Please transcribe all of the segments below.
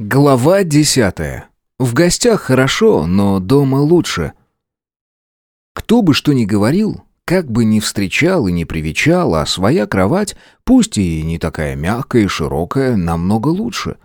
Глава десятая. В гостях хорошо, но дома лучше. Кто бы что ни говорил, как бы ни встречал и не привечал, а своя кровать, пусть и не такая мягкая и широкая, намного лучше.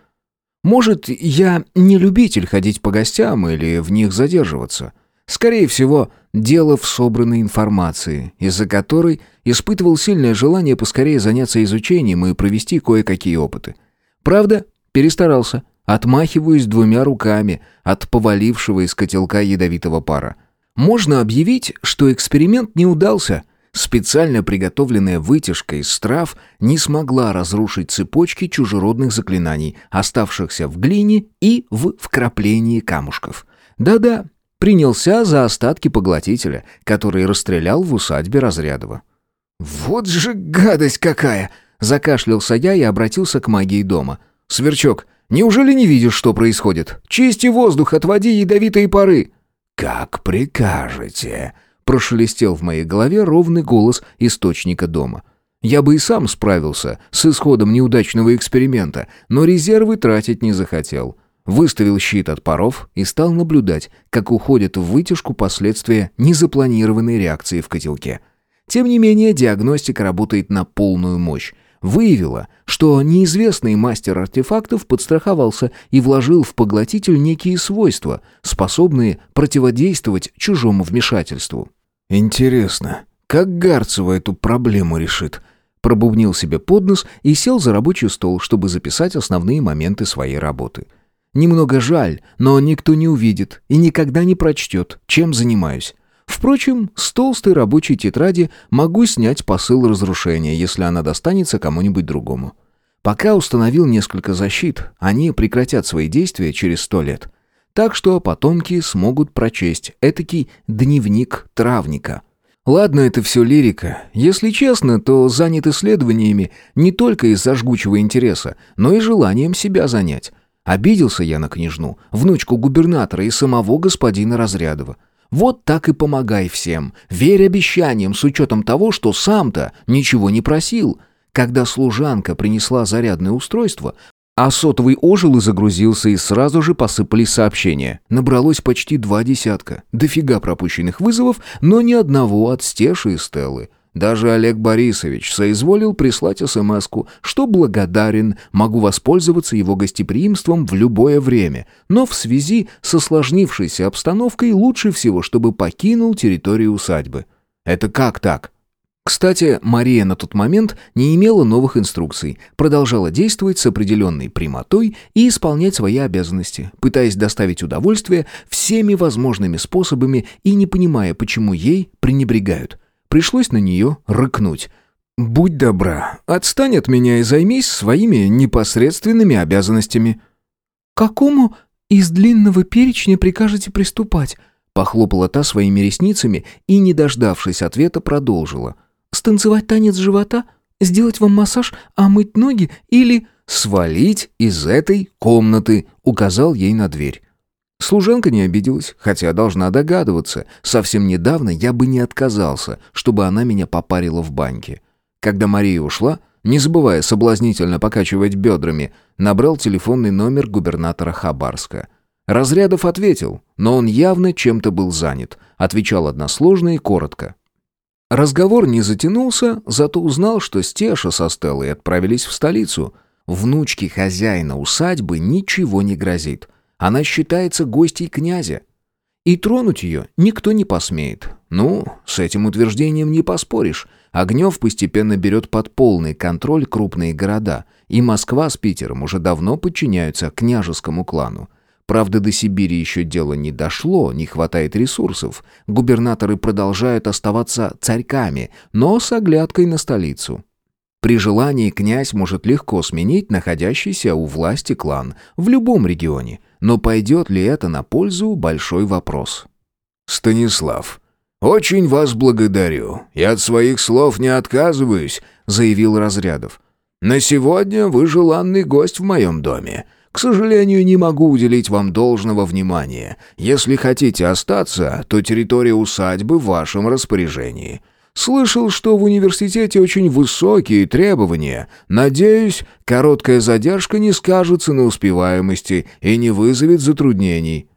Может, я не любитель ходить по гостям или в них задерживаться. Скорее всего, дело в собранной информации, из-за которой испытывал сильное желание поскорее заняться изучением и провести кое-какие опыты. Правда, перестарался – Отмахиваюсь двумя руками от повалившего из котелка ядовитого пара. Можно объявить, что эксперимент не удался. Специально приготовленная вытяжка из трав не смогла разрушить цепочки чужеродных заклинаний, оставшихся в глине и в вкраплении камушков. Да-да, принялся за остатки поглотителя, который расстрелял в усадьбе Разрядова. «Вот же гадость какая!» — закашлялся я и обратился к магии дома. «Сверчок, Неужели не видишь, что происходит? Чисти воздух, отводи ядовитые пары!» «Как прикажете!» — прошелестел в моей голове ровный голос источника дома. Я бы и сам справился с исходом неудачного эксперимента, но резервы тратить не захотел. Выставил щит от паров и стал наблюдать, как уходят в вытяжку последствия незапланированной реакции в котелке. Тем не менее, диагностика работает на полную мощь выявила, что неизвестный мастер артефактов подстраховался и вложил в поглотитель некие свойства, способные противодействовать чужому вмешательству. «Интересно, как Гарцева эту проблему решит?» Пробубнил себе под нос и сел за рабочий стол, чтобы записать основные моменты своей работы. Немного жаль, но никто не увидит и никогда не прочтет, чем занимаюсь. Впрочем, с толстой рабочей тетради могу снять посыл разрушения, если она достанется кому-нибудь другому. Пока установил несколько защит, они прекратят свои действия через сто лет. Так что потомки смогут прочесть этакий дневник травника. Ладно, это все лирика. Если честно, то занят исследованиями не только из-за жгучего интереса, но и желанием себя занять. Обиделся я на княжну, внучку губернатора и самого господина Разрядова. Вот так и помогай всем. Верь обещаниям с учетом того, что сам-то ничего не просил. Когда служанка принесла зарядное устройство, а сотовый ожил и загрузился, и сразу же посыпались сообщения. Набралось почти два десятка. Дофига пропущенных вызовов, но ни одного от Стеши и Стеллы. Даже Олег Борисович соизволил прислать смс что благодарен, могу воспользоваться его гостеприимством в любое время, но в связи с осложнившейся обстановкой лучше всего, чтобы покинул территорию усадьбы. Это как так? Кстати, Мария на тот момент не имела новых инструкций, продолжала действовать с определенной прямотой и исполнять свои обязанности, пытаясь доставить удовольствие всеми возможными способами и не понимая, почему ей пренебрегают. Пришлось на нее рыкнуть. «Будь добра, отстань от меня и займись своими непосредственными обязанностями». «Какому из длинного перечня прикажете приступать?» Похлопала та своими ресницами и, не дождавшись ответа, продолжила. «Станцевать танец живота? Сделать вам массаж, а мыть ноги или...» «Свалить из этой комнаты», — указал ей на дверь. Служанка не обиделась, хотя должна догадываться. Совсем недавно я бы не отказался, чтобы она меня попарила в баньке. Когда Мария ушла, не забывая соблазнительно покачивать бедрами, набрал телефонный номер губернатора Хабарска. Разрядов ответил, но он явно чем-то был занят. Отвечал односложно и коротко. Разговор не затянулся, зато узнал, что Стеша со Стеллой отправились в столицу. Внучке хозяина усадьбы ничего не грозит. Она считается гостьей князя. И тронуть ее никто не посмеет. Ну, с этим утверждением не поспоришь. Огнев постепенно берет под полный контроль крупные города, и Москва с Питером уже давно подчиняются княжескому клану. Правда, до Сибири еще дело не дошло, не хватает ресурсов. Губернаторы продолжают оставаться царьками, но с оглядкой на столицу. При желании князь может легко сменить находящийся у власти клан в любом регионе – но пойдет ли это на пользу – большой вопрос. «Станислав, очень вас благодарю. Я от своих слов не отказываюсь», – заявил Разрядов. «На сегодня вы желанный гость в моем доме. К сожалению, не могу уделить вам должного внимания. Если хотите остаться, то территория усадьбы в вашем распоряжении. Слышал, что в университете очень высокие требования. Надеюсь, короткая задержка не скажется на успеваемости и не вызовет затруднений».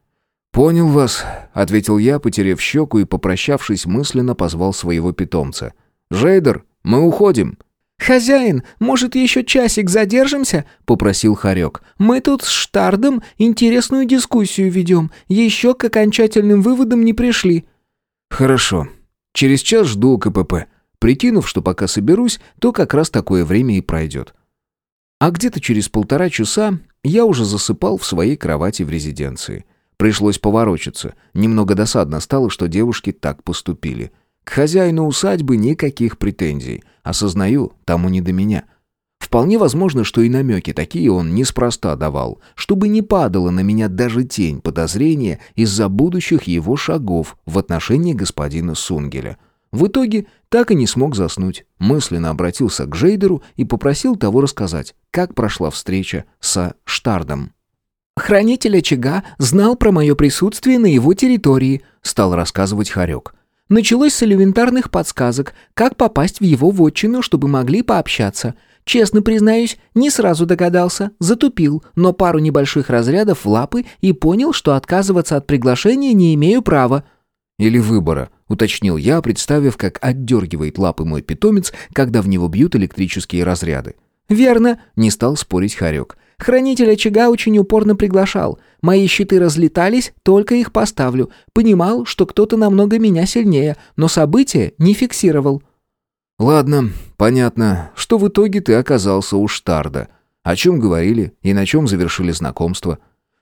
«Понял вас», — ответил я, потеряв щеку и, попрощавшись, мысленно позвал своего питомца. «Жейдер, мы уходим». «Хозяин, может, еще часик задержимся?» — попросил Харек. «Мы тут с Штардом интересную дискуссию ведем. Еще к окончательным выводам не пришли». «Хорошо. Через час жду КПП. Прикинув, что пока соберусь, то как раз такое время и пройдет». А где-то через полтора часа я уже засыпал в своей кровати в резиденции. Пришлось поворочиться. Немного досадно стало, что девушки так поступили. К хозяину усадьбы никаких претензий. Осознаю, тому не до меня. Вполне возможно, что и намеки такие он неспроста давал, чтобы не падала на меня даже тень подозрения из-за будущих его шагов в отношении господина Сунгеля. В итоге так и не смог заснуть. Мысленно обратился к Жейдеру и попросил того рассказать, как прошла встреча со Штардом. «Хранитель очага знал про мое присутствие на его территории», — стал рассказывать Харек. Началось с элементарных подсказок, как попасть в его вотчину, чтобы могли пообщаться. Честно признаюсь, не сразу догадался, затупил, но пару небольших разрядов в лапы и понял, что отказываться от приглашения не имею права. «Или выбора», — уточнил я, представив, как отдергивает лапы мой питомец, когда в него бьют электрические разряды. «Верно», — не стал спорить Харек. Хранитель очага очень упорно приглашал. Мои щиты разлетались, только их поставлю. Понимал, что кто-то намного меня сильнее, но события не фиксировал. «Ладно, понятно, что в итоге ты оказался у Штарда. О чем говорили и на чем завершили знакомство?»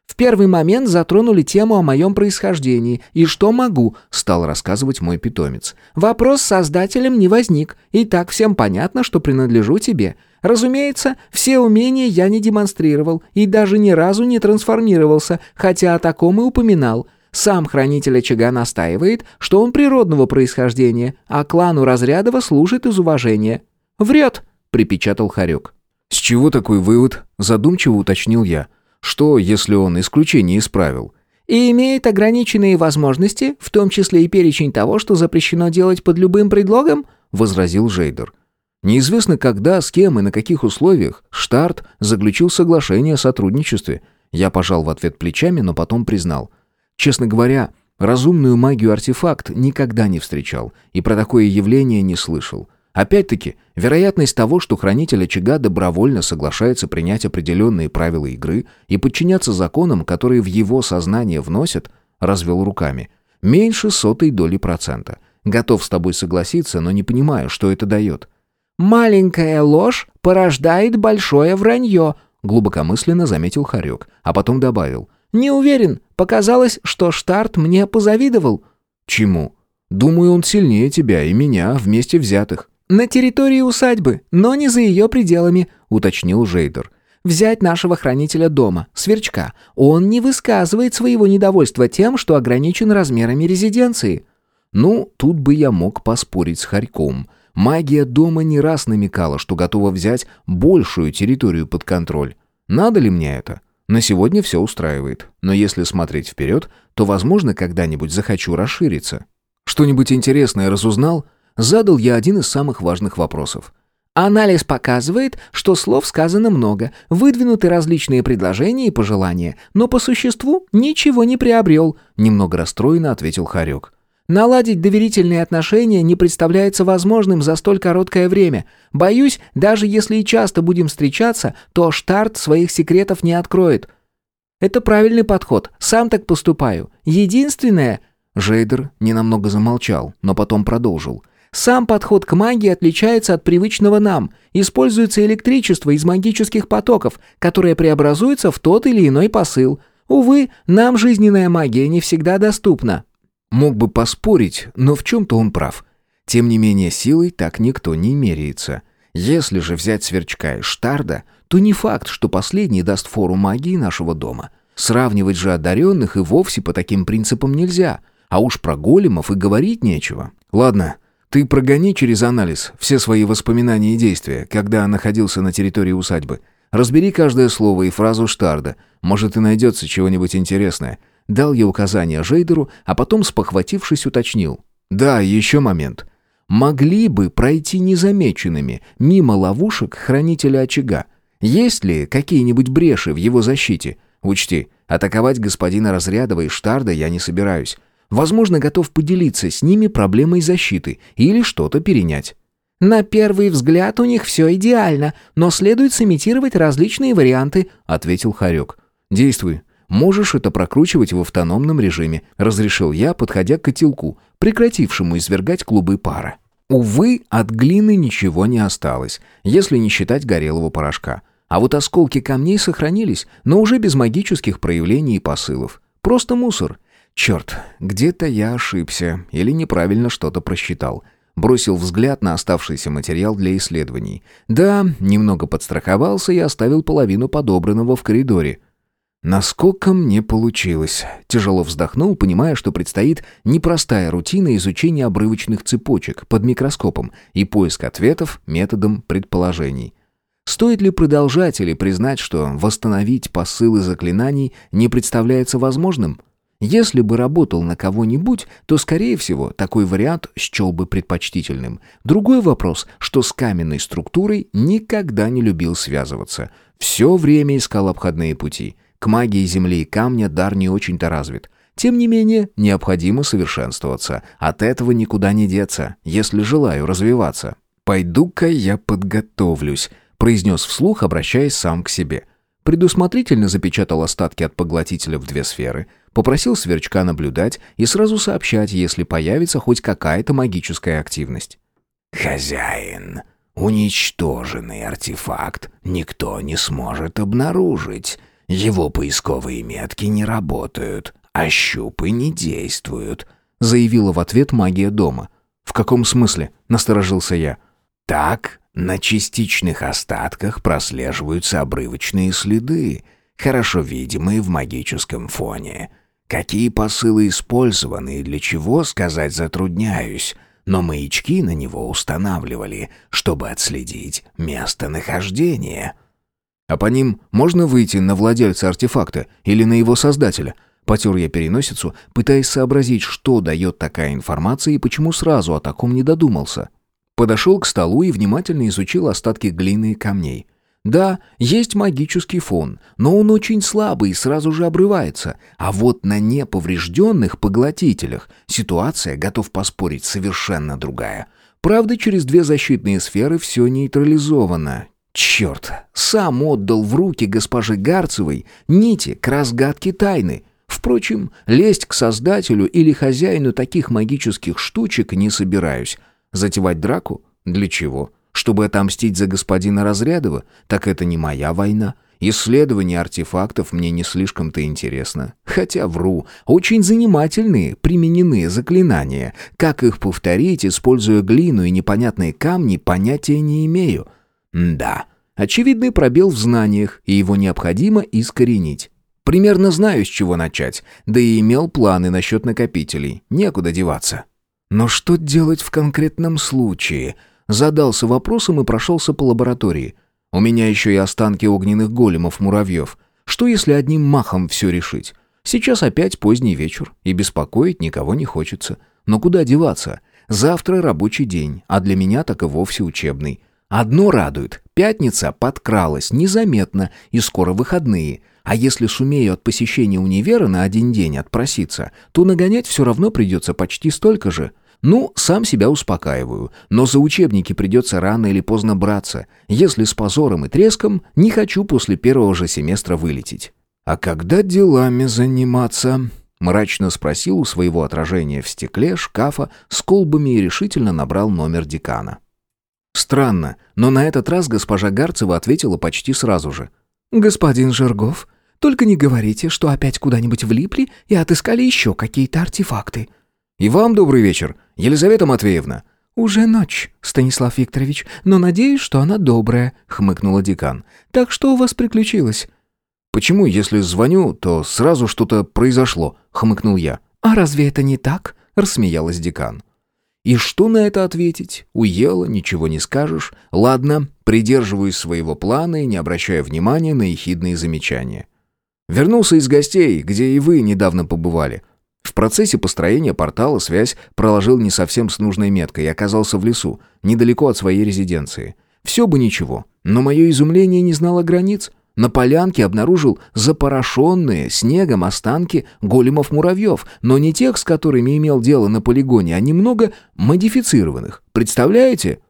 В первый момент затронули тему о моем происхождении и что могу, стал рассказывать мой питомец. Вопрос с создателем не возник, и так всем понятно, что принадлежу тебе. Разумеется, все умения я не демонстрировал и даже ни разу не трансформировался, хотя о таком и упоминал. Сам хранитель очага настаивает, что он природного происхождения, а клану Разрядова служит из уважения. «Врет», — припечатал Харек. «С чего такой вывод?» — задумчиво уточнил я. «Что, если он исключение исправил?» и имеет ограниченные возможности, в том числе и перечень того, что запрещено делать под любым предлогом?» — возразил Жейдер. Неизвестно когда, с кем и на каких условиях Штарт заключил соглашение о сотрудничестве. Я пожал в ответ плечами, но потом признал. Честно говоря, разумную магию-артефакт никогда не встречал и про такое явление не слышал. Опять-таки, вероятность того, что хранитель очага добровольно соглашается принять определенные правила игры и подчиняться законам, которые в его сознание вносят, развел руками, меньше сотой доли процента. Готов с тобой согласиться, но не понимаю, что это дает. «Маленькая ложь порождает большое вранье», — глубокомысленно заметил Харек, а потом добавил. «Не уверен. Показалось, что Штарт мне позавидовал». «Чему?» «Думаю, он сильнее тебя и меня вместе взятых». «На территории усадьбы, но не за ее пределами», — уточнил Жейдер. «Взять нашего хранителя дома, Сверчка. Он не высказывает своего недовольства тем, что ограничен размерами резиденции». «Ну, тут бы я мог поспорить с Харьком». Магия дома не раз намекала, что готова взять большую территорию под контроль. Надо ли мне это? На сегодня все устраивает. Но если смотреть вперед, то, возможно, когда-нибудь захочу расшириться. Что-нибудь интересное разузнал? Задал я один из самых важных вопросов. Анализ показывает, что слов сказано много, выдвинуты различные предложения и пожелания, но по существу ничего не приобрел, немного расстроенно ответил Харек. Наладить доверительные отношения не представляется возможным за столь короткое время. Боюсь, даже если и часто будем встречаться, то Штарт своих секретов не откроет. Это правильный подход. Сам так поступаю. Единственное... Жейдер ненамного замолчал, но потом продолжил. Сам подход к магии отличается от привычного нам. Используется электричество из магических потоков, которое преобразуется в тот или иной посыл. Увы, нам жизненная магия не всегда доступна. Мог бы поспорить, но в чем-то он прав. Тем не менее, силой так никто не меряется. Если же взять сверчка и штарда, то не факт, что последний даст фору магии нашего дома. Сравнивать же одаренных и вовсе по таким принципам нельзя. А уж про големов и говорить нечего. Ладно, ты прогони через анализ все свои воспоминания и действия, когда находился на территории усадьбы. Разбери каждое слово и фразу штарда. Может и найдется чего-нибудь интересное. Дал я указание Жейдеру, а потом, спохватившись, уточнил. «Да, еще момент. могли бы пройти незамеченными мимо ловушек хранителя очага. Есть ли какие-нибудь бреши в его защите? Учти, атаковать господина Разрядова и Штарда я не собираюсь. Возможно, готов поделиться с ними проблемой защиты или что-то перенять. На первый взгляд у них все идеально, но следует сымитировать различные варианты, ответил Харек. Действуй. Можешь это прокручивать в автономном режиме, разрешил я, подходя к котелку, прекратившему извергать клубы пара. Увы, от глины ничего не осталось, если не считать горелого порошка. А вот осколки камней сохранились, но уже без магических проявлений и посылов. Просто мусор. Черт, где-то я ошибся или неправильно что-то просчитал. Бросил взгляд на оставшийся материал для исследований. Да, немного подстраховался и оставил половину подобранного в коридоре. Насколько мне получилось. Тяжело вздохнул, понимая, что предстоит непростая рутина изучения обрывочных цепочек под микроскопом и поиск ответов методом предположений. Стоит ли продолжать или признать, что восстановить посылы заклинаний не представляется возможным? Если бы работал на кого-нибудь, то, скорее всего, такой вариант счел бы предпочтительным. Другой вопрос, что с каменной структурой никогда не любил связываться. Все время искал обходные пути. К магии земли и камня дар не очень-то развит. Тем не менее, необходимо совершенствоваться. От этого никуда не деться, если желаю развиваться. «Пойду-ка я подготовлюсь», — произнес вслух, обращаясь сам к себе. Предусмотрительно запечатал остатки от поглотителя в две сферы — Попросил сверчка наблюдать и сразу сообщать, если появится хоть какая-то магическая активность. «Хозяин, уничтоженный артефакт никто не сможет обнаружить. Его поисковые метки не работают, а щупы не действуют», заявила в ответ магия дома. «В каком смысле?» — насторожился я. «Так, на частичных остатках прослеживаются обрывочные следы, хорошо видимые в магическом фоне. Какие посылы использованы и для чего, сказать затрудняюсь, но маячки на него устанавливали, чтобы отследить местонахождение. А по ним можно выйти на владельца артефакта или на его создателя? Потер я переносицу, пытаясь сообразить, что дает такая информация и почему сразу о таком не додумался. Подошел к столу и внимательно изучил остатки глины и камней. Да, есть магический фон, но он очень слабый и сразу же обрывается. А вот на неповрежденных поглотителях ситуация, готов поспорить, совершенно другая. Правда, через две защитные сферы все нейтрализовано. Черт, сам отдал в руки госпожи Гарцевой нити к разгадке тайны. Впрочем, лезть к создателю или хозяину таких магических штучек не собираюсь. Затевать драку? Для чего? Чтобы отомстить за господина Разрядова? Так это не моя война. Исследование артефактов мне не слишком-то интересно. Хотя вру, очень занимательные примененные заклинания. Как их повторить, используя глину и непонятные камни, понятия не имею. Да, очевидный пробел в знаниях, и его необходимо искоренить. Примерно знаю, с чего начать, да и имел планы насчет накопителей. Некуда деваться. Но что делать в конкретном случае – задался вопросом и прошелся по лаборатории. У меня еще и останки огненных големов-муравьев. Что если одним махом все решить? Сейчас опять поздний вечер, и беспокоить никого не хочется. Но куда деваться? Завтра рабочий день, а для меня так и вовсе учебный. Одно радует. Пятница подкралась незаметно, и скоро выходные. А если сумею от посещения универа на один день отпроситься, то нагонять все равно придется почти столько же. Ну, сам себя успокаиваю, но за учебники придется рано или поздно браться. Если с позором и треском, не хочу после первого же семестра вылететь. А когда делами заниматься? Мрачно спросил у своего отражения в стекле шкафа с колбами и решительно набрал номер декана. Странно, но на этот раз госпожа Гарцева ответила почти сразу же. «Господин Жиргов, только не говорите, что опять куда-нибудь влипли и отыскали еще какие-то артефакты». «И вам добрый вечер, Елизавета Матвеевна». «Уже ночь, Станислав Викторович, но надеюсь, что она добрая», — хмыкнула декан. «Так что у вас приключилось?» «Почему, если звоню, то сразу что-то произошло?» — хмыкнул я. «А разве это не так?» — рассмеялась декан. И что на это ответить? Уела, ничего не скажешь. Ладно, придерживаюсь своего плана и не обращаю внимания на ехидные замечания. Вернулся из гостей, где и вы недавно побывали. В процессе построения портала связь проложил не совсем с нужной меткой и оказался в лесу, недалеко от своей резиденции. Все бы ничего, но мое изумление не знало границ. На полянке обнаружил запорошенные снегом останки големов-муравьев, но не тех, с которыми имел дело на полигоне, а немного модифицированных. Представляете?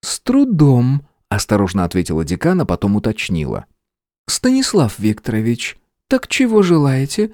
«С трудом», — осторожно ответила декан, а потом уточнила. «Станислав Викторович, так чего желаете?»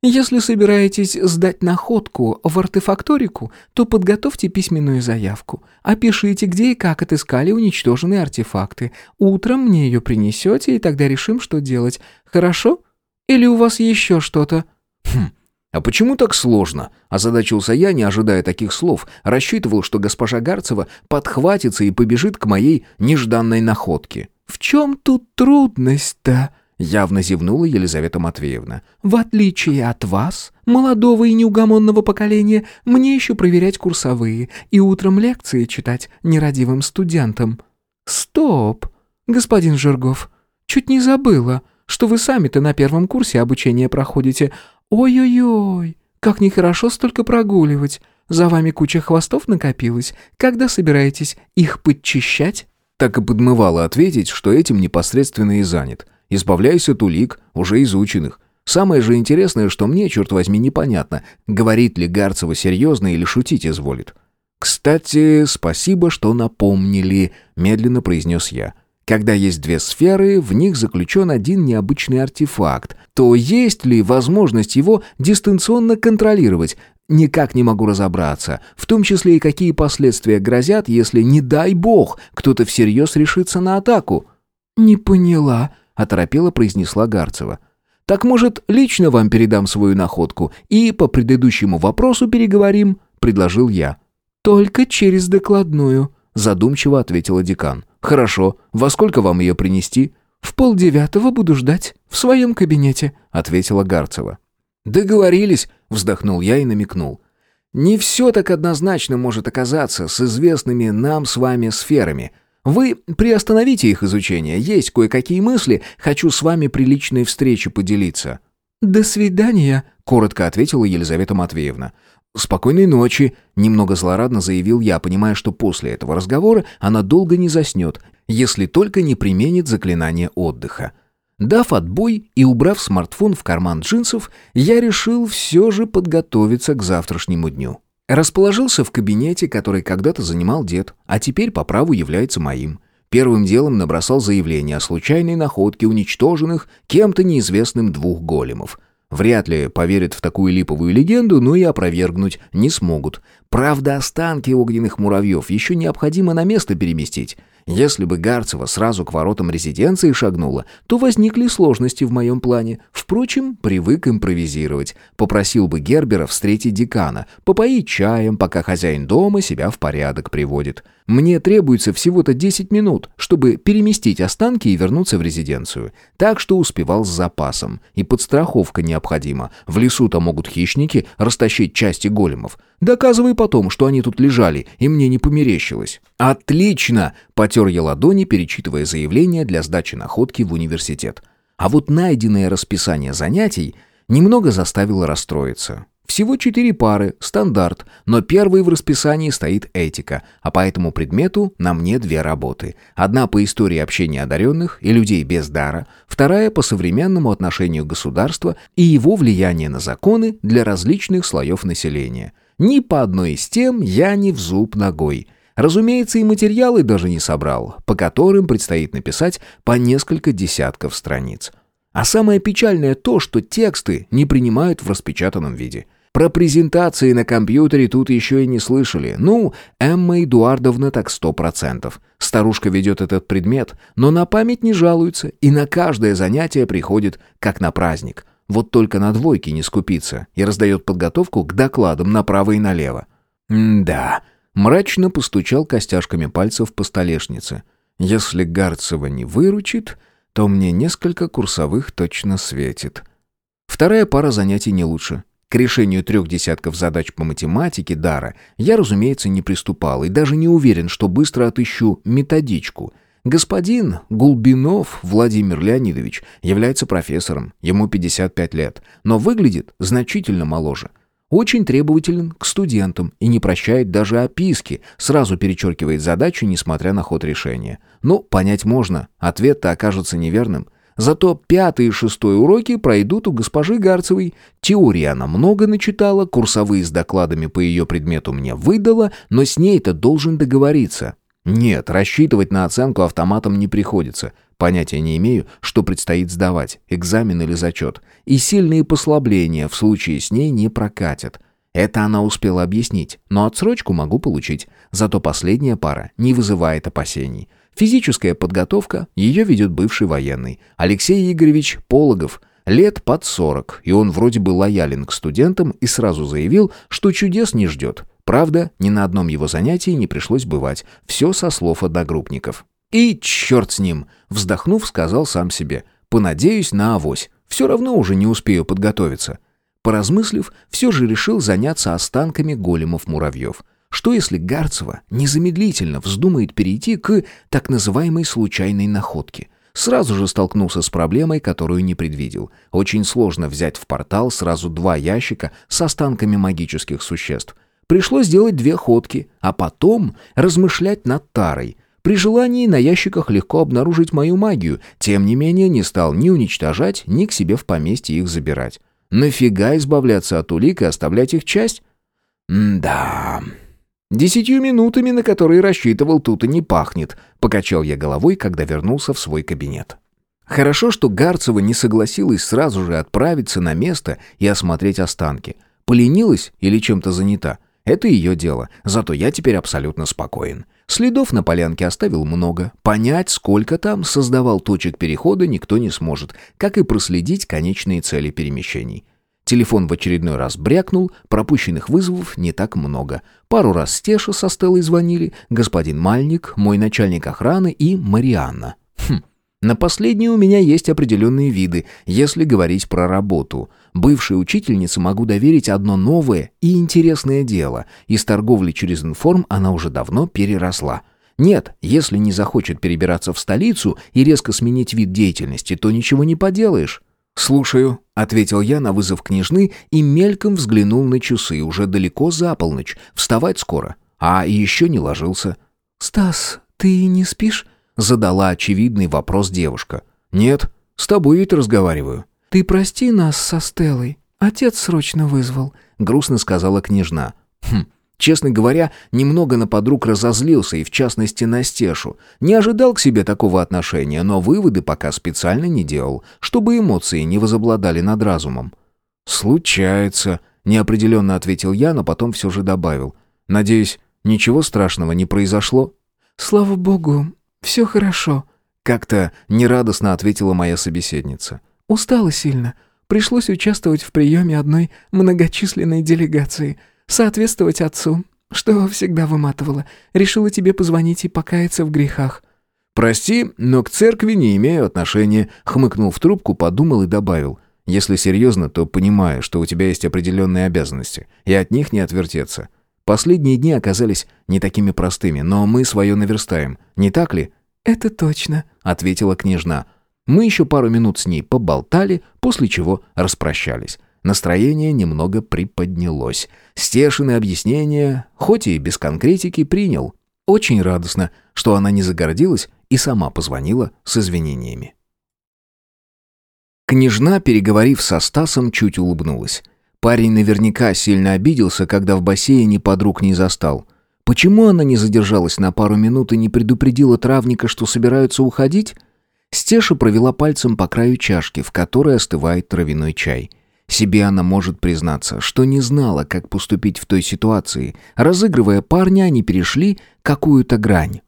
Если собираетесь сдать находку в артефакторику, то подготовьте письменную заявку. Опишите, где и как отыскали уничтоженные артефакты. Утром мне ее принесете, и тогда решим, что делать. Хорошо? Или у вас еще что-то?» «Хм, а почему так сложно?» Озадачился я, не ожидая таких слов. Рассчитывал, что госпожа Гарцева подхватится и побежит к моей нежданной находке. «В чем тут трудность-то?» Явно зевнула Елизавета Матвеевна. «В отличие от вас, молодого и неугомонного поколения, мне еще проверять курсовые и утром лекции читать нерадивым студентам». «Стоп, господин Жиргов, чуть не забыла, что вы сами-то на первом курсе обучения проходите. Ой-ой-ой, как нехорошо столько прогуливать. За вами куча хвостов накопилась. Когда собираетесь их подчищать?» Так и подмывало ответить, что этим непосредственно и занят – Избавляюсь от улик, уже изученных. Самое же интересное, что мне, черт возьми, непонятно, говорит ли Гарцева серьезно или шутить изволит. «Кстати, спасибо, что напомнили», — медленно произнес я. «Когда есть две сферы, в них заключен один необычный артефакт, то есть ли возможность его дистанционно контролировать? Никак не могу разобраться, в том числе и какие последствия грозят, если, не дай бог, кто-то всерьез решится на атаку». «Не поняла», оторопело произнесла Гарцева. «Так, может, лично вам передам свою находку и по предыдущему вопросу переговорим?» — предложил я. «Только через докладную», — задумчиво ответила декан. «Хорошо. Во сколько вам ее принести?» «В полдевятого буду ждать. В своем кабинете», — ответила Гарцева. «Договорились», — вздохнул я и намекнул. «Не все так однозначно может оказаться с известными нам с вами сферами. Вы приостановите их изучение. Есть кое-какие мысли. Хочу с вами при личной встрече поделиться». «До свидания», — коротко ответила Елизавета Матвеевна. «Спокойной ночи», — немного злорадно заявил я, понимая, что после этого разговора она долго не заснет, если только не применит заклинание отдыха. Дав отбой и убрав смартфон в карман джинсов, я решил все же подготовиться к завтрашнему дню. Расположился в кабинете, который когда-то занимал дед, а теперь по праву является моим. Первым делом набросал заявление о случайной находке уничтоженных кем-то неизвестным двух големов. Вряд ли поверят в такую липовую легенду, но и опровергнуть не смогут. Правда, останки огненных муравьев еще необходимо на место переместить. Если бы Гарцева сразу к воротам резиденции шагнула, то возникли сложности в моем плане. Впрочем, привык импровизировать. Попросил бы Гербера встретить декана, попоить чаем, пока хозяин дома себя в порядок приводит. Мне требуется всего-то 10 минут, чтобы переместить останки и вернуться в резиденцию. Так что успевал с запасом. И подстраховка необходима. В лесу-то могут хищники растащить части големов. Доказывай потом, что они тут лежали, и мне не померещилось. «Отлично!» – потер я ладони, перечитывая заявление для сдачи находки в университет. А вот найденное расписание занятий немного заставило расстроиться. Всего четыре пары, стандарт, но первой в расписании стоит этика, а по этому предмету на мне две работы. Одна по истории общения одаренных и людей без дара, вторая по современному отношению государства и его влияние на законы для различных слоев населения. Ни по одной из тем я не в зуб ногой. Разумеется, и материалы даже не собрал, по которым предстоит написать по несколько десятков страниц. А самое печальное то, что тексты не принимают в распечатанном виде – про презентации на компьютере тут еще и не слышали. Ну, Эмма Эдуардовна так сто процентов. Старушка ведет этот предмет, но на память не жалуется и на каждое занятие приходит, как на праздник. Вот только на двойки не скупится и раздает подготовку к докладам направо и налево. М-да, мрачно постучал костяшками пальцев по столешнице. Если Гарцева не выручит, то мне несколько курсовых точно светит. Вторая пара занятий не лучше. К решению трех десятков задач по математике Дара я, разумеется, не приступал и даже не уверен, что быстро отыщу методичку. Господин Гулбинов Владимир Леонидович является профессором, ему 55 лет, но выглядит значительно моложе. Очень требователен к студентам и не прощает даже описки, сразу перечеркивает задачу, несмотря на ход решения. Ну, понять можно, ответ-то окажется неверным. Зато пятый и шестой уроки пройдут у госпожи Гарцевой. Теории она много начитала, курсовые с докладами по ее предмету мне выдала, но с ней-то должен договориться. Нет, рассчитывать на оценку автоматом не приходится. Понятия не имею, что предстоит сдавать, экзамен или зачет. И сильные послабления в случае с ней не прокатят. Это она успела объяснить, но отсрочку могу получить. Зато последняя пара не вызывает опасений. Физическая подготовка, ее ведет бывший военный. Алексей Игоревич Пологов, лет под 40, и он вроде бы лоялен к студентам и сразу заявил, что чудес не ждет. Правда, ни на одном его занятии не пришлось бывать. Все со слов одногруппников. «И черт с ним!» — вздохнув, сказал сам себе. «Понадеюсь на авось. Все равно уже не успею подготовиться». Поразмыслив, все же решил заняться останками големов-муравьев. Что если Гарцева незамедлительно вздумает перейти к так называемой случайной находке? Сразу же столкнулся с проблемой, которую не предвидел. Очень сложно взять в портал сразу два ящика с останками магических существ — Пришлось сделать две ходки, а потом размышлять над тарой. При желании на ящиках легко обнаружить мою магию, тем не менее не стал ни уничтожать, ни к себе в поместье их забирать. Нафига избавляться от улик и оставлять их часть? М-да... «Десятью минутами, на которые рассчитывал, тут и не пахнет», — покачал я головой, когда вернулся в свой кабинет. Хорошо, что Гарцева не согласилась сразу же отправиться на место и осмотреть останки. Поленилась или чем-то занята? Это ее дело, зато я теперь абсолютно спокоен. Следов на полянке оставил много. Понять, сколько там создавал точек перехода, никто не сможет, как и проследить конечные цели перемещений. Телефон в очередной раз брякнул, пропущенных вызовов не так много. Пару раз Стеша со Стеллой звонили, господин Мальник, мой начальник охраны и Марианна. Хм, на последнее у меня есть определенные виды, если говорить про работу. Бывшей учительнице могу доверить одно новое и интересное дело. Из торговли через информ она уже давно переросла. Нет, если не захочет перебираться в столицу и резко сменить вид деятельности, то ничего не поделаешь. «Слушаю», — ответил я на вызов княжны и мельком взглянул на часы, уже далеко за полночь, вставать скоро. А еще не ложился. «Стас, ты не спишь?» Задала очевидный вопрос девушка. «Нет, с тобой ведь разговариваю». «Ты прости нас со Стеллой. Отец срочно вызвал», — грустно сказала княжна. «Хм, Честно говоря, немного на подруг разозлился, и в частности на Стешу. Не ожидал к себе такого отношения, но выводы пока специально не делал, чтобы эмоции не возобладали над разумом. «Случается», — неопределенно ответил я, но потом все же добавил. «Надеюсь, ничего страшного не произошло?» «Слава богу, «Все хорошо», — как-то нерадостно ответила моя собеседница. «Устала сильно. Пришлось участвовать в приеме одной многочисленной делегации, соответствовать отцу, что всегда выматывало. Решила тебе позвонить и покаяться в грехах». «Прости, но к церкви не имею отношения», — хмыкнул в трубку, подумал и добавил. «Если серьезно, то понимаю, что у тебя есть определенные обязанности, и от них не отвертеться. Последние дни оказались не такими простыми, но мы свое наверстаем, не так ли?» «Это точно», — ответила княжна. Мы еще пару минут с ней поболтали, после чего распрощались. Настроение немного приподнялось. Стешины объяснения, хоть и без конкретики, принял. Очень радостно, что она не загордилась и сама позвонила с извинениями. Княжна, переговорив со Стасом, чуть улыбнулась. Парень наверняка сильно обиделся, когда в бассейне подруг не застал. Почему она не задержалась на пару минут и не предупредила травника, что собираются уходить? Стеша провела пальцем по краю чашки, в которой остывает травяной чай. Себе она может признаться, что не знала, как поступить в той ситуации. Разыгрывая парня, они перешли какую-то грань.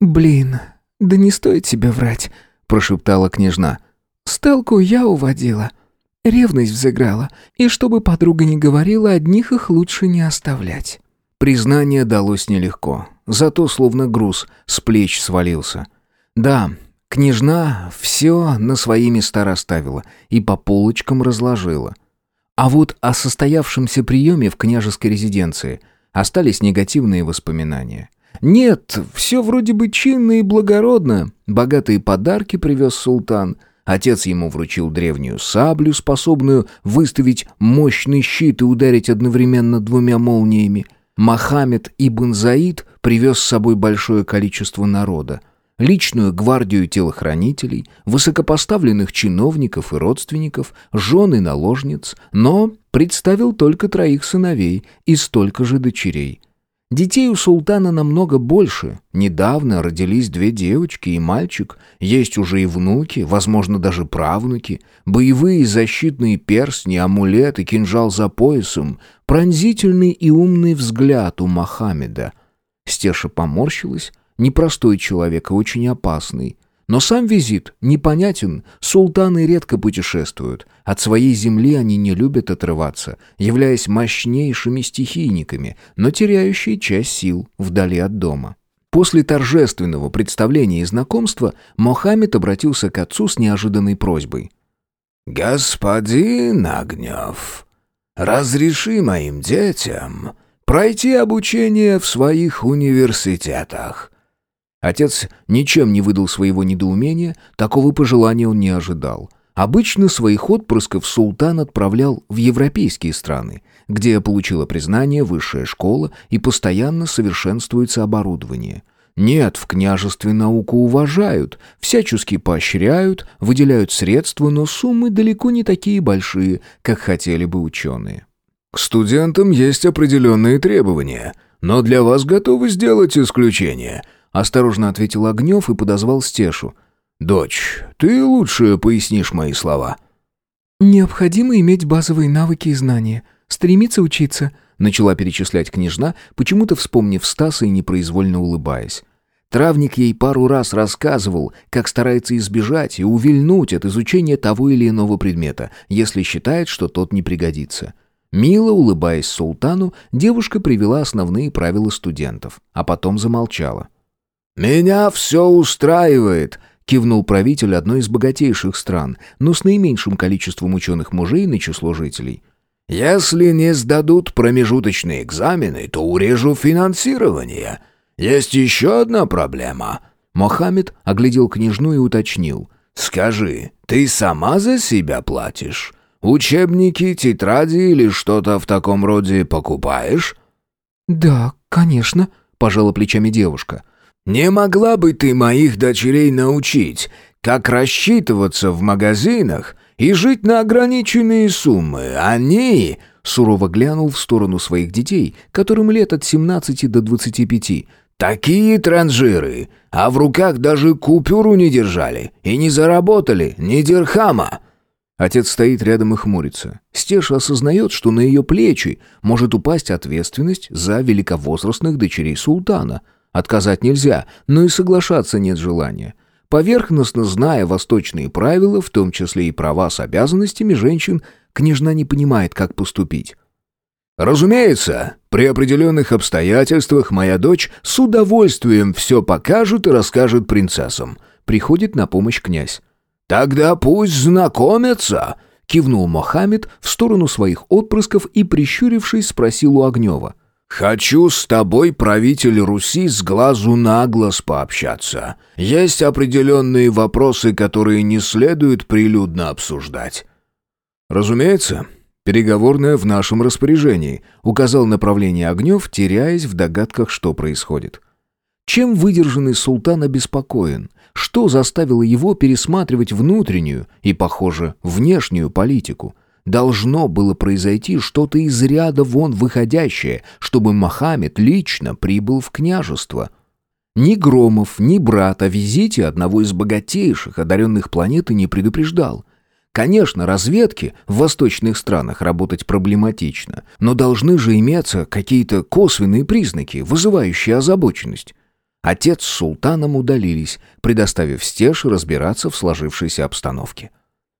«Блин, да не стоит себе врать», — прошептала княжна. «Стелку я уводила. Ревность взыграла, и чтобы подруга не говорила, одних их лучше не оставлять. Признание далось нелегко, зато словно груз с плеч свалился. Да, княжна все на свои места расставила и по полочкам разложила. А вот о состоявшемся приеме в княжеской резиденции остались негативные воспоминания. Нет, все вроде бы чинно и благородно. Богатые подарки привез султан – Отец ему вручил древнюю саблю, способную выставить мощный щит и ударить одновременно двумя молниями. Мохаммед ибн Заид привез с собой большое количество народа. Личную гвардию телохранителей, высокопоставленных чиновников и родственников, жен и наложниц, но представил только троих сыновей и столько же дочерей. Детей у султана намного больше. Недавно родились две девочки и мальчик. Есть уже и внуки, возможно, даже правнуки. Боевые защитные перстни, амулеты, кинжал за поясом. Пронзительный и умный взгляд у Мохаммеда. Стеша поморщилась. Непростой человек и очень опасный. Но сам визит непонятен, султаны редко путешествуют. От своей земли они не любят отрываться, являясь мощнейшими стихийниками, но теряющие часть сил вдали от дома. После торжественного представления и знакомства Мохаммед обратился к отцу с неожиданной просьбой. «Господин Огнев, разреши моим детям пройти обучение в своих университетах». Отец ничем не выдал своего недоумения, такого пожелания он не ожидал. Обычно своих отпрысков султан отправлял в европейские страны, где получила признание высшая школа и постоянно совершенствуется оборудование. Нет, в княжестве науку уважают, всячески поощряют, выделяют средства, но суммы далеко не такие большие, как хотели бы ученые. К студентам есть определенные требования, но для вас готовы сделать исключение – Осторожно ответил Огнев и подозвал Стешу. «Дочь, ты лучше пояснишь мои слова». «Необходимо иметь базовые навыки и знания, стремиться учиться», начала перечислять княжна, почему-то вспомнив Стаса и непроизвольно улыбаясь. Травник ей пару раз рассказывал, как старается избежать и увильнуть от изучения того или иного предмета, если считает, что тот не пригодится. Мило улыбаясь султану, девушка привела основные правила студентов, а потом замолчала. «Меня все устраивает», — кивнул правитель одной из богатейших стран, но с наименьшим количеством ученых-мужей на число жителей. «Если не сдадут промежуточные экзамены, то урежу финансирование. Есть еще одна проблема». Мохаммед оглядел княжну и уточнил. «Скажи, ты сама за себя платишь? Учебники, тетради или что-то в таком роде покупаешь?» «Да, конечно», — пожала плечами девушка. «Не могла бы ты моих дочерей научить, как рассчитываться в магазинах и жить на ограниченные суммы? Они...» Сурово глянул в сторону своих детей, которым лет от 17 до 25. «Такие транжиры, а в руках даже купюру не держали и не заработали ни дирхама!» Отец стоит рядом и хмурится. Стеша осознает, что на ее плечи может упасть ответственность за великовозрастных дочерей султана – Отказать нельзя, но и соглашаться нет желания. Поверхностно зная восточные правила, в том числе и права с обязанностями женщин, княжна не понимает, как поступить. «Разумеется, при определенных обстоятельствах моя дочь с удовольствием все покажет и расскажет принцессам», — приходит на помощь князь. «Тогда пусть знакомятся», — кивнул Мохаммед в сторону своих отпрысков и, прищурившись, спросил у Огнева — «Хочу с тобой, правитель Руси, с глазу на глаз пообщаться. Есть определенные вопросы, которые не следует прилюдно обсуждать». «Разумеется, переговорная в нашем распоряжении», указал направление Огнев, теряясь в догадках, что происходит. Чем выдержанный султан обеспокоен? Что заставило его пересматривать внутреннюю и, похоже, внешнюю политику – Должно было произойти что-то из ряда вон выходящее, чтобы Мохаммед лично прибыл в княжество. Ни Громов, ни брат о визите одного из богатейших одаренных планеты не предупреждал. Конечно, разведки в восточных странах работать проблематично, но должны же иметься какие-то косвенные признаки, вызывающие озабоченность. Отец с султаном удалились, предоставив Стеше разбираться в сложившейся обстановке.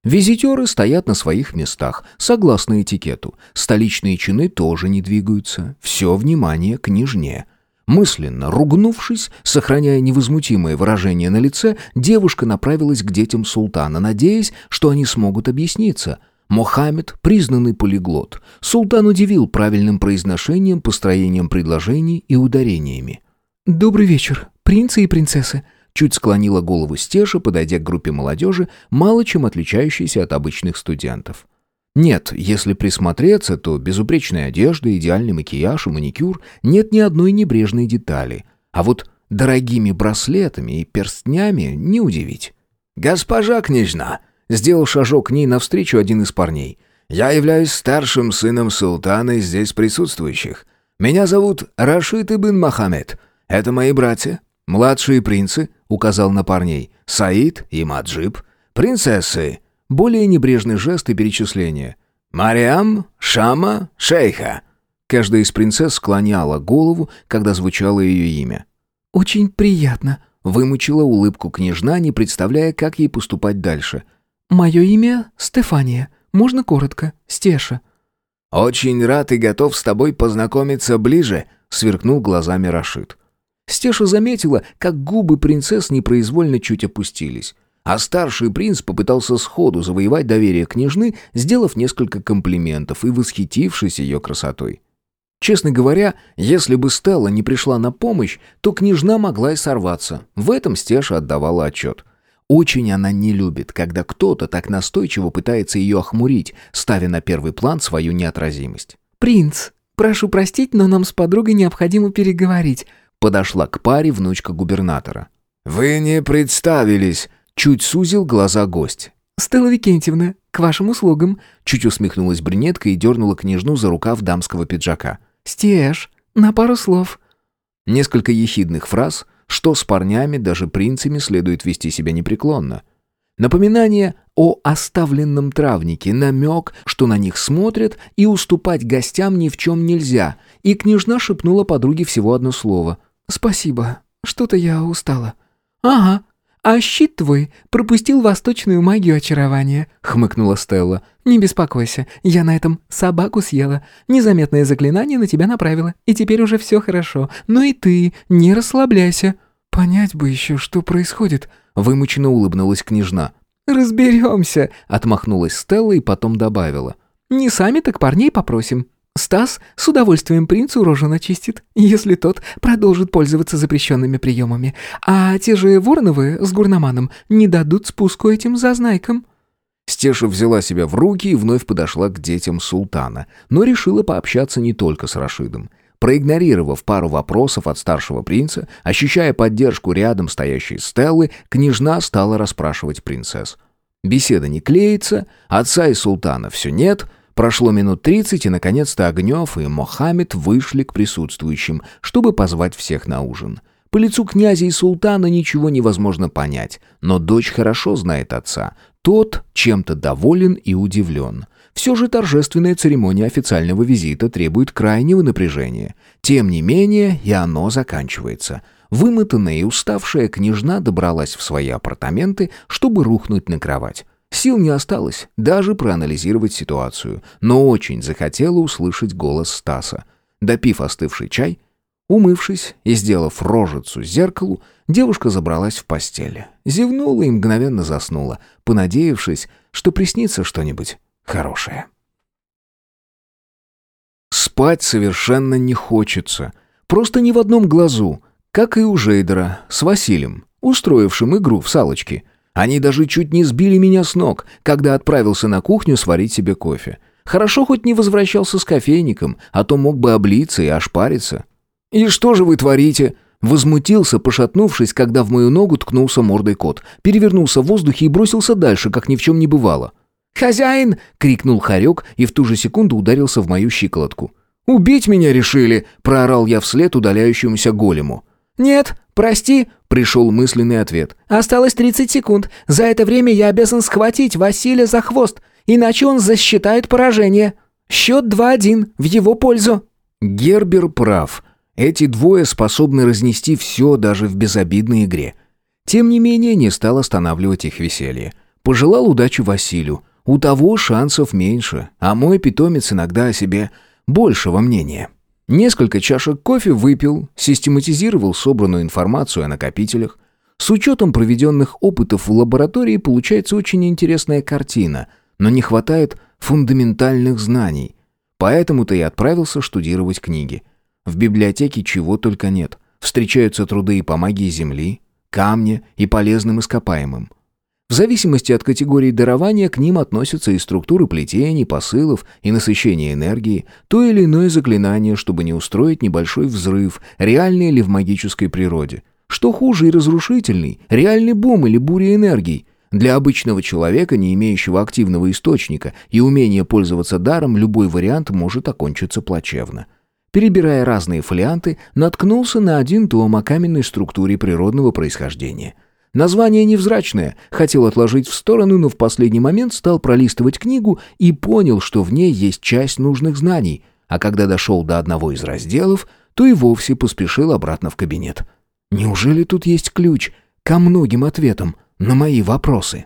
Визитеры стоят на своих местах, согласно этикету. Столичные чины тоже не двигаются. Все внимание к княжне. Мысленно ругнувшись, сохраняя невозмутимое выражение на лице, девушка направилась к детям султана, надеясь, что они смогут объясниться. Мохаммед — признанный полиглот. Султан удивил правильным произношением, построением предложений и ударениями. «Добрый вечер, принцы и принцессы. Чуть склонила голову Стеша, подойдя к группе молодежи, мало чем отличающейся от обычных студентов. Нет, если присмотреться, то безупречная одежда, идеальный макияж и маникюр, нет ни одной небрежной детали. А вот дорогими браслетами и перстнями не удивить. «Госпожа княжна!» — сделал шажок к ней навстречу один из парней. «Я являюсь старшим сыном султана из здесь присутствующих. Меня зовут Рашид ибн Мохаммед. Это мои братья, младшие принцы, указал на парней, Саид и Маджиб, принцессы, более небрежный жест и перечисление. Мариам, Шама, Шейха. Каждая из принцесс склоняла голову, когда звучало ее имя. «Очень приятно», — вымучила улыбку княжна, не представляя, как ей поступать дальше. «Мое имя Стефания. Можно коротко. Стеша». «Очень рад и готов с тобой познакомиться ближе», — сверкнул глазами Рашид. Стеша заметила, как губы принцесс непроизвольно чуть опустились. А старший принц попытался сходу завоевать доверие княжны, сделав несколько комплиментов и восхитившись ее красотой. Честно говоря, если бы Стелла не пришла на помощь, то княжна могла и сорваться. В этом Стеша отдавала отчет. Очень она не любит, когда кто-то так настойчиво пытается ее охмурить, ставя на первый план свою неотразимость. «Принц, прошу простить, но нам с подругой необходимо переговорить», подошла к паре внучка губернатора. «Вы не представились», — чуть сузил глаза гость. «Стелла Викентьевна, к вашим услугам», — чуть усмехнулась брюнетка и дернула княжну за рукав дамского пиджака. «Стеж, на пару слов». Несколько ехидных фраз, что с парнями, даже принцами, следует вести себя непреклонно. Напоминание о оставленном травнике, намек, что на них смотрят, и уступать гостям ни в чем нельзя, и княжна шепнула подруге всего одно слово. «Спасибо, что-то я устала». «Ага, а щит твой пропустил восточную магию очарования», — хмыкнула Стелла. «Не беспокойся, я на этом собаку съела. Незаметное заклинание на тебя направила, и теперь уже все хорошо. Но и ты не расслабляйся». «Понять бы еще, что происходит», — вымученно улыбнулась княжна. «Разберемся», — отмахнулась Стелла и потом добавила. «Не сами, так парней попросим. Стас с удовольствием принцу рожу начистит, если тот продолжит пользоваться запрещенными приемами. А те же Вороновы с Гурноманом не дадут спуску этим зазнайкам». Стеша взяла себя в руки и вновь подошла к детям султана, но решила пообщаться не только с Рашидом. Проигнорировав пару вопросов от старшего принца, ощущая поддержку рядом стоящей Стеллы, княжна стала расспрашивать принцесс. Беседа не клеится, отца и султана все нет, прошло минут тридцать, и, наконец-то, Огнев и Мохаммед вышли к присутствующим, чтобы позвать всех на ужин. По лицу князя и султана ничего невозможно понять, но дочь хорошо знает отца. Тот чем-то доволен и удивлен. Все же торжественная церемония официального визита требует крайнего напряжения. Тем не менее, и оно заканчивается. Вымотанная и уставшая княжна добралась в свои апартаменты, чтобы рухнуть на кровать. Сил не осталось даже проанализировать ситуацию, но очень захотела услышать голос Стаса. Допив остывший чай, умывшись и сделав рожицу зеркалу, девушка забралась в постель. Зевнула и мгновенно заснула, понадеявшись, что приснится что-нибудь хорошее. Спать совершенно не хочется. Просто ни в одном глазу, как и у Жейдера с Василием, устроившим игру в салочки. Они даже чуть не сбили меня с ног, когда отправился на кухню сварить себе кофе. Хорошо хоть не возвращался с кофейником, а то мог бы облиться и ошпариться. «И что же вы творите?» Возмутился, пошатнувшись, когда в мою ногу ткнулся мордой кот. Перевернулся в воздухе и бросился дальше, как ни в чем не бывало. «Хозяин!» — крикнул хорек и в ту же секунду ударился в мою щиколотку. «Убить меня решили!» — проорал я вслед удаляющемуся голему. «Нет, прости!» — пришел мысленный ответ. «Осталось 30 секунд. За это время я обязан схватить Василия за хвост, иначе он засчитает поражение. Счет 2-1 в его пользу». Гербер прав. Эти двое способны разнести все даже в безобидной игре. Тем не менее, не стал останавливать их веселье. Пожелал удачи Василию. У того шансов меньше, а мой питомец иногда о себе большего мнения. Несколько чашек кофе выпил, систематизировал собранную информацию о накопителях. С учетом проведенных опытов в лаборатории получается очень интересная картина, но не хватает фундаментальных знаний. Поэтому-то и отправился штудировать книги. В библиотеке чего только нет. Встречаются труды и по магии Земли, камне и полезным ископаемым. В зависимости от категории дарования к ним относятся и структуры плетений, посылов и насыщения энергии, то или иное заклинание, чтобы не устроить небольшой взрыв, реальный или в магической природе. Что хуже и разрушительный, реальный бум или буря энергий. Для обычного человека, не имеющего активного источника и умения пользоваться даром, любой вариант может окончиться плачевно. Перебирая разные фолианты, наткнулся на один том о каменной структуре природного происхождения – Название невзрачное, хотел отложить в сторону, но в последний момент стал пролистывать книгу и понял, что в ней есть часть нужных знаний, а когда дошел до одного из разделов, то и вовсе поспешил обратно в кабинет. Неужели тут есть ключ ко многим ответам на мои вопросы?